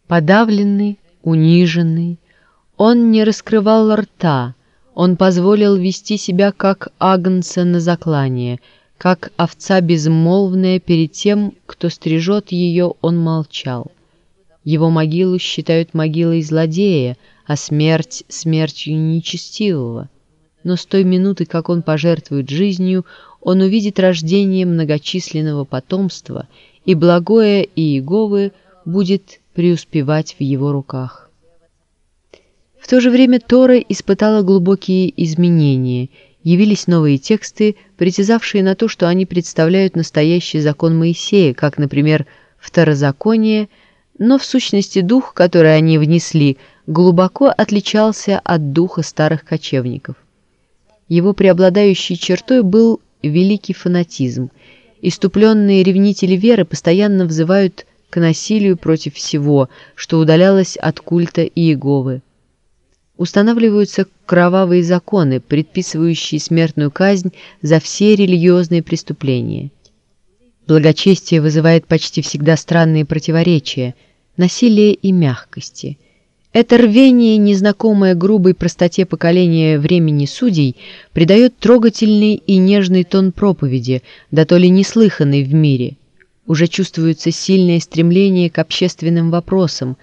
Подавленный, униженный, он не раскрывал рта, он позволил вести себя как агнца на заклание, как овца безмолвная перед тем, кто стрижет ее, он молчал. Его могилу считают могилой злодея, а смерть — смертью нечестивого. Но с той минуты, как он пожертвует жизнью, он увидит рождение многочисленного потомства, и благое Иеговы будет преуспевать в его руках. В то же время Тора испытала глубокие изменения, явились новые тексты, притязавшие на то, что они представляют настоящий закон Моисея, как, например, Второзаконие, но в сущности дух, который они внесли, глубоко отличался от духа старых кочевников. Его преобладающей чертой был великий фанатизм. Иступленные ревнители веры постоянно взывают к насилию против всего, что удалялось от культа Иеговы. Устанавливаются кровавые законы, предписывающие смертную казнь за все религиозные преступления. Благочестие вызывает почти всегда странные противоречия, насилие и мягкости. Это рвение, незнакомое грубой простоте поколения времени судей, придает трогательный и нежный тон проповеди, да то ли неслыханный в мире. Уже чувствуется сильное стремление к общественным вопросам.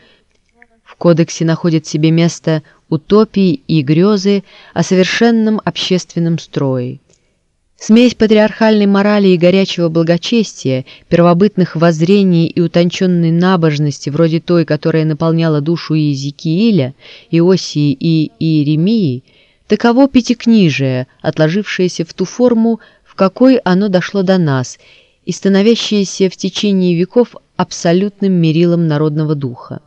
В кодексе находит себе место утопии и грезы о совершенном общественном строе. Смесь патриархальной морали и горячего благочестия, первобытных воззрений и утонченной набожности, вроде той, которая наполняла душу Иезекииля, Иосии и Иеремии, таково пятикнижие, отложившееся в ту форму, в какой оно дошло до нас, и становящееся в течение веков абсолютным мерилом народного духа.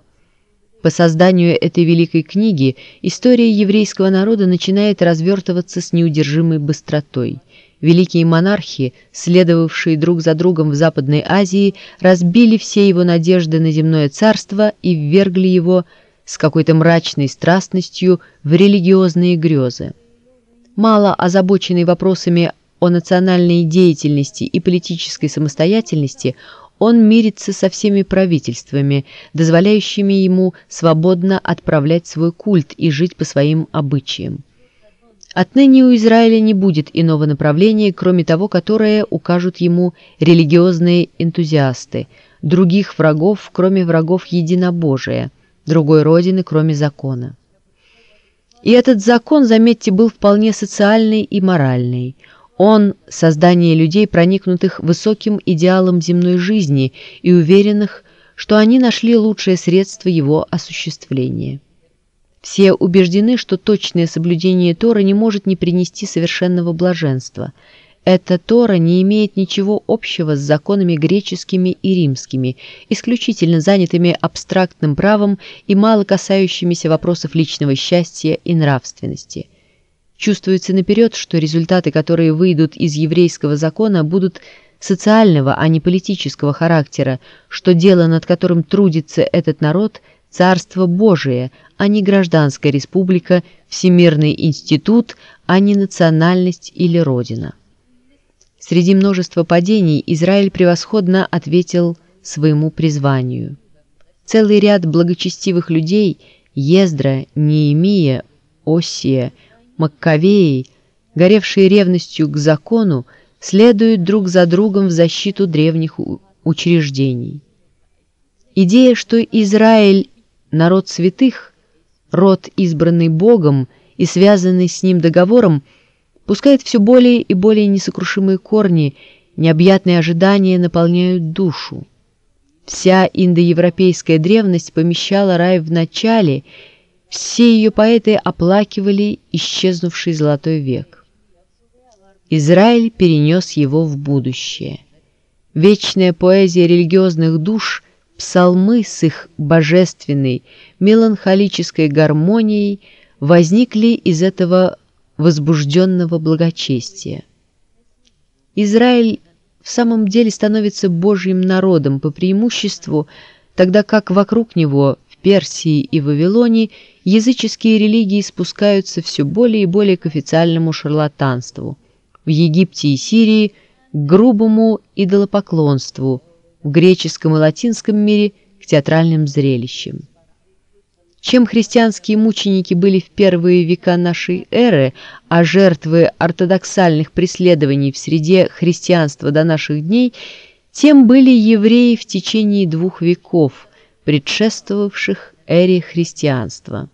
По созданию этой великой книги история еврейского народа начинает развертываться с неудержимой быстротой – Великие монархи, следовавшие друг за другом в Западной Азии, разбили все его надежды на земное царство и ввергли его с какой-то мрачной страстностью в религиозные грезы. Мало озабоченный вопросами о национальной деятельности и политической самостоятельности, он мирится со всеми правительствами, дозволяющими ему свободно отправлять свой культ и жить по своим обычаям. Отныне у Израиля не будет иного направления, кроме того, которое укажут ему религиозные энтузиасты, других врагов, кроме врагов единобожия, другой родины, кроме закона. И этот закон, заметьте, был вполне социальный и моральный. Он – создание людей, проникнутых высоким идеалом земной жизни и уверенных, что они нашли лучшее средство его осуществления. Все убеждены, что точное соблюдение Тора не может не принести совершенного блаженства. Эта Тора не имеет ничего общего с законами греческими и римскими, исключительно занятыми абстрактным правом и мало касающимися вопросов личного счастья и нравственности. Чувствуется наперед, что результаты, которые выйдут из еврейского закона, будут социального, а не политического характера, что дело, над которым трудится этот народ – Царство Божие, а не гражданская республика, всемирный институт, а не национальность или родина. Среди множества падений Израиль превосходно ответил своему призванию. Целый ряд благочестивых людей – Ездра, Неемия, Осия, Маккавеи, горевшие ревностью к закону, следуют друг за другом в защиту древних учреждений. Идея, что Израиль народ святых, род, избранный Богом и связанный с Ним договором, пускает все более и более несокрушимые корни, необъятные ожидания наполняют душу. Вся индоевропейская древность помещала рай в начале, все ее поэты оплакивали исчезнувший золотой век. Израиль перенес его в будущее. Вечная поэзия религиозных душ – псалмы с их божественной, меланхолической гармонией возникли из этого возбужденного благочестия. Израиль в самом деле становится Божьим народом по преимуществу, тогда как вокруг него, Персии и Вавилоне, языческие религии спускаются все более и более к официальному шарлатанству, в Египте и Сирии – к грубому идолопоклонству – в греческом и латинском мире к театральным зрелищам. Чем христианские мученики были в первые века нашей эры, а жертвы ортодоксальных преследований в среде христианства до наших дней, тем были евреи в течение двух веков, предшествовавших эре христианства,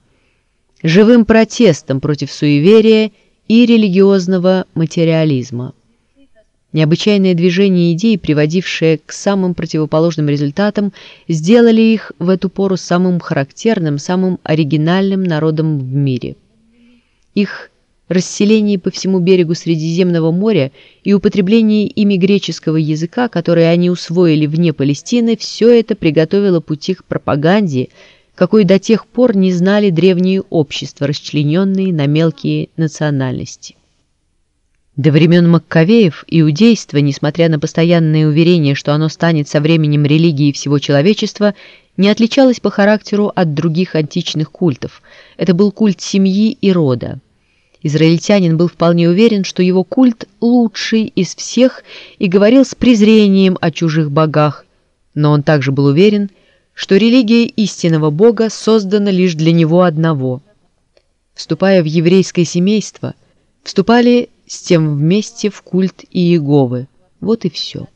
живым протестом против суеверия и религиозного материализма. Необычайное движение идей, приводившее к самым противоположным результатам, сделали их в эту пору самым характерным, самым оригинальным народом в мире. Их расселение по всему берегу Средиземного моря и употребление ими греческого языка, который они усвоили вне Палестины, все это приготовило пути к пропаганде, какой до тех пор не знали древние общества, расчлененные на мелкие национальности. До времен Маккавеев иудейство, несмотря на постоянные уверения, что оно станет со временем религией всего человечества, не отличалось по характеру от других античных культов. Это был культ семьи и рода. Израильтянин был вполне уверен, что его культ лучший из всех и говорил с презрением о чужих богах, но он также был уверен, что религия истинного Бога создана лишь для него одного. Вступая в еврейское семейство, вступали с тем вместе в культ Иеговы. Вот и все.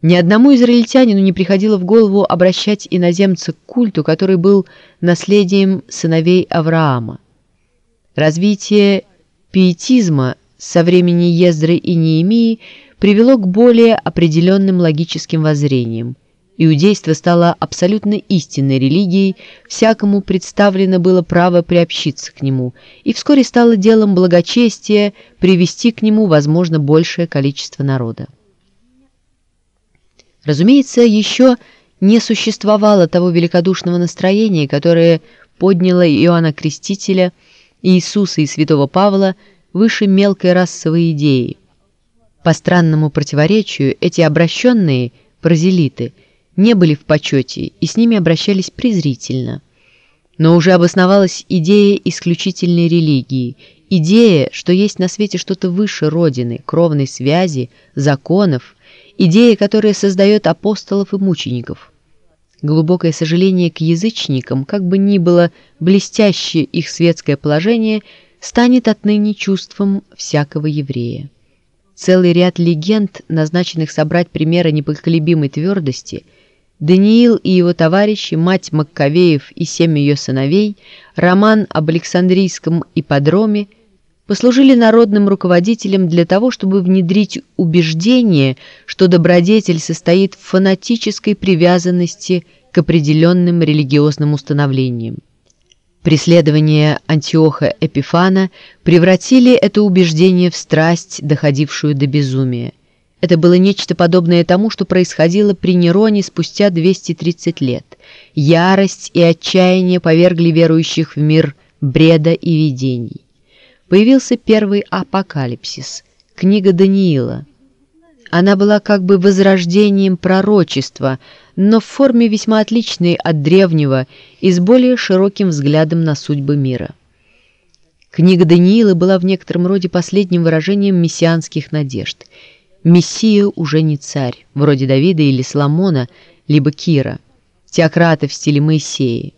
Ни одному израильтянину не приходило в голову обращать иноземца к культу, который был наследием сыновей Авраама. Развитие пиетизма со времени Ездры и Неемии привело к более определенным логическим воззрениям. Иудейство стало абсолютно истинной религией, всякому представлено было право приобщиться к нему, и вскоре стало делом благочестия привести к нему, возможно, большее количество народа. Разумеется, еще не существовало того великодушного настроения, которое подняло Иоанна Крестителя, Иисуса и святого Павла выше мелкой расовой идеи. По странному противоречию эти обращенные, прозелиты – не были в почете и с ними обращались презрительно. Но уже обосновалась идея исключительной религии, идея, что есть на свете что-то выше Родины, кровной связи, законов, идея, которая создает апостолов и мучеников. Глубокое сожаление к язычникам, как бы ни было блестящее их светское положение, станет отныне чувством всякого еврея. Целый ряд легенд, назначенных собрать примеры непоколебимой твердости – Даниил и его товарищи, мать Маккавеев и семь ее сыновей, роман об Александрийском ипподроме послужили народным руководителем для того, чтобы внедрить убеждение, что добродетель состоит в фанатической привязанности к определенным религиозным установлениям. Преследования Антиоха Эпифана превратили это убеждение в страсть, доходившую до безумия. Это было нечто подобное тому, что происходило при Нероне спустя 230 лет. Ярость и отчаяние повергли верующих в мир бреда и видений. Появился первый апокалипсис, книга Даниила. Она была как бы возрождением пророчества, но в форме весьма отличной от древнего и с более широким взглядом на судьбы мира. Книга Даниила была в некотором роде последним выражением мессианских надежд – Мессия уже не царь, вроде Давида или Соломона, либо Кира, теократа в стиле Моисея.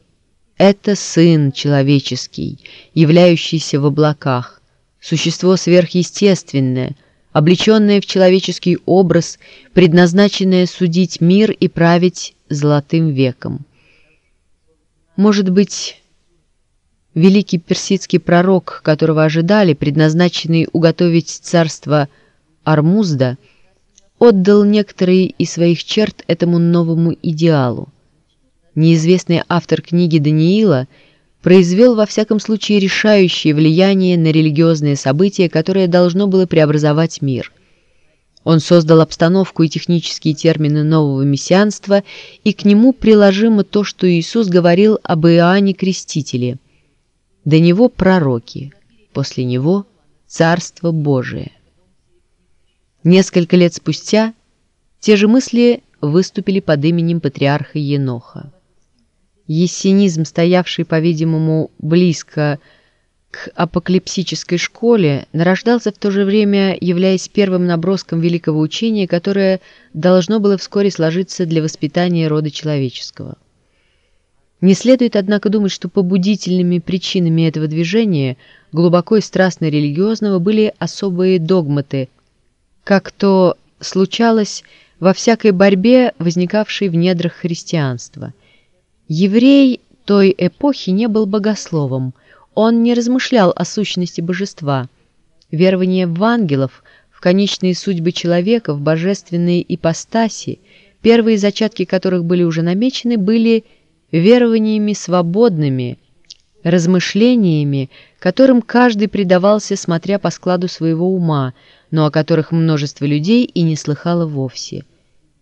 Это сын человеческий, являющийся в облаках, существо сверхъестественное, облеченное в человеческий образ, предназначенное судить мир и править золотым веком. Может быть, великий персидский пророк, которого ожидали, предназначенный уготовить царство Армузда отдал некоторые из своих черт этому новому идеалу. Неизвестный автор книги Даниила произвел во всяком случае решающее влияние на религиозные события, которое должно было преобразовать мир. Он создал обстановку и технические термины нового мессианства, и к нему приложимо то, что Иисус говорил об Иоанне Крестителе. До него пророки, после него Царство Божие. Несколько лет спустя те же мысли выступили под именем патриарха Еноха. Ессенизм, стоявший, по-видимому, близко к апокалипсической школе, нарождался в то же время, являясь первым наброском великого учения, которое должно было вскоре сложиться для воспитания рода человеческого. Не следует, однако, думать, что побудительными причинами этого движения, глубоко и страстно религиозного, были особые догматы – как то случалось во всякой борьбе, возникавшей в недрах христианства – Еврей той эпохи не был богословом, он не размышлял о сущности божества. Верование в ангелов, в конечные судьбы человека, в божественные ипостаси, первые зачатки которых были уже намечены, были верованиями свободными, размышлениями, которым каждый предавался, смотря по складу своего ума, но о которых множество людей и не слыхало вовсе.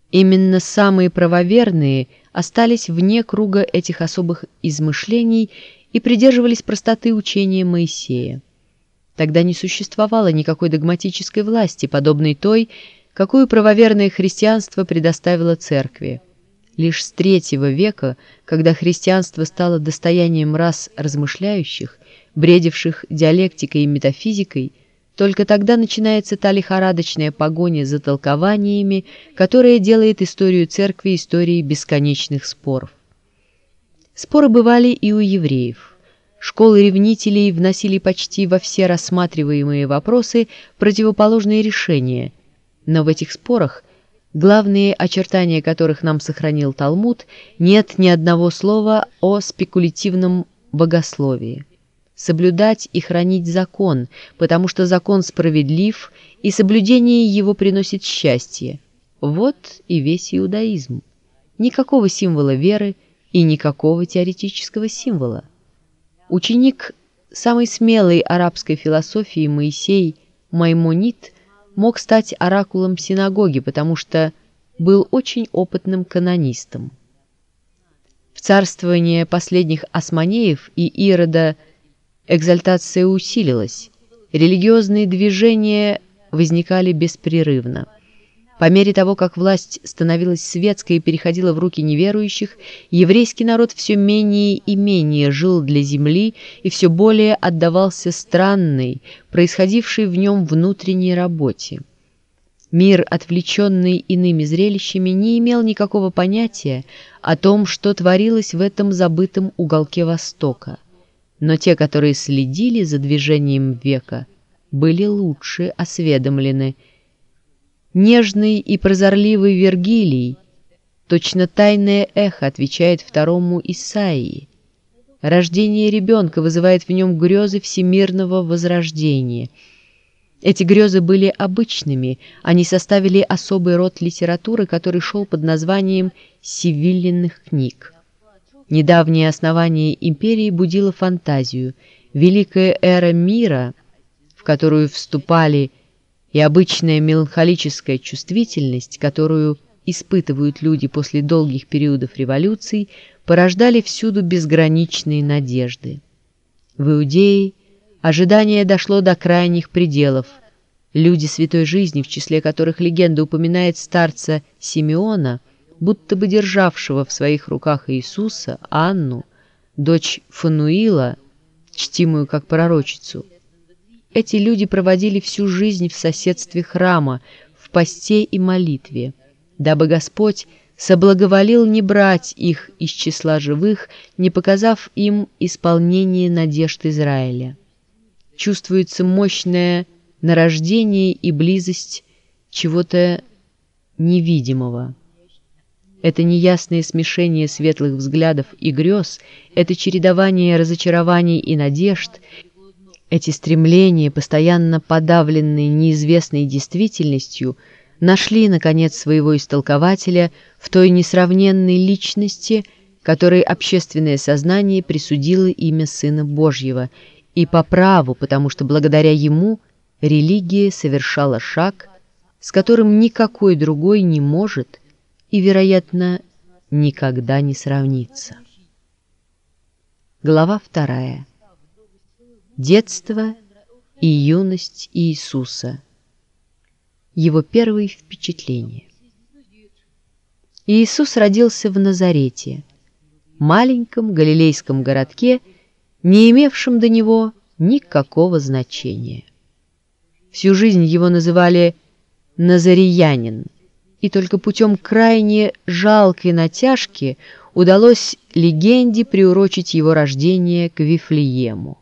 Именно самые правоверные остались вне круга этих особых измышлений и придерживались простоты учения Моисея. Тогда не существовало никакой догматической власти, подобной той, какую правоверное христианство предоставило церкви. Лишь с третьего века, когда христианство стало достоянием рас размышляющих, бредивших диалектикой и метафизикой, только тогда начинается та лихорадочная погоня за толкованиями, которая делает историю церкви историей бесконечных споров. Споры бывали и у евреев. Школы ревнителей вносили почти во все рассматриваемые вопросы противоположные решения, но в этих спорах, главные очертания которых нам сохранил Талмуд, нет ни одного слова о спекулятивном богословии соблюдать и хранить закон, потому что закон справедлив, и соблюдение его приносит счастье. Вот и весь иудаизм. Никакого символа веры и никакого теоретического символа. Ученик самой смелой арабской философии Моисей Маймонит мог стать оракулом синагоги, потому что был очень опытным канонистом. В царствование последних османеев и Ирода – Экзальтация усилилась, религиозные движения возникали беспрерывно. По мере того, как власть становилась светской и переходила в руки неверующих, еврейский народ все менее и менее жил для земли и все более отдавался странной, происходившей в нем внутренней работе. Мир, отвлеченный иными зрелищами, не имел никакого понятия о том, что творилось в этом забытом уголке Востока но те, которые следили за движением века, были лучше осведомлены. Нежный и прозорливый Вергилий, точно тайное эхо отвечает второму Исаии. Рождение ребенка вызывает в нем грезы всемирного возрождения. Эти грезы были обычными, они составили особый род литературы, который шел под названием «сивиллинных книг». Недавнее основание империи будило фантазию. Великая эра мира, в которую вступали и обычная меланхолическая чувствительность, которую испытывают люди после долгих периодов революций, порождали всюду безграничные надежды. В Иудее ожидание дошло до крайних пределов. Люди святой жизни, в числе которых легенда упоминает старца Симеона – будто бы державшего в своих руках Иисуса, Анну, дочь Фануила, чтимую как пророчицу. Эти люди проводили всю жизнь в соседстве храма, в посте и молитве, дабы Господь соблаговолил не брать их из числа живых, не показав им исполнение надежд Израиля. Чувствуется мощное нарождение и близость чего-то невидимого. Это неясное смешение светлых взглядов и грез, это чередование разочарований и надежд, эти стремления, постоянно подавленные неизвестной действительностью, нашли, наконец, своего истолкователя в той несравненной личности, которой общественное сознание присудило имя Сына Божьего, и по праву, потому что благодаря ему религия совершала шаг, с которым никакой другой не может и, вероятно, никогда не сравнится. Глава вторая. Детство и юность Иисуса. Его первые впечатления. Иисус родился в Назарете, маленьком галилейском городке, не имевшем до него никакого значения. Всю жизнь его называли «назариянин», и только путем крайне жалкой натяжки удалось легенде приурочить его рождение к Вифлеему.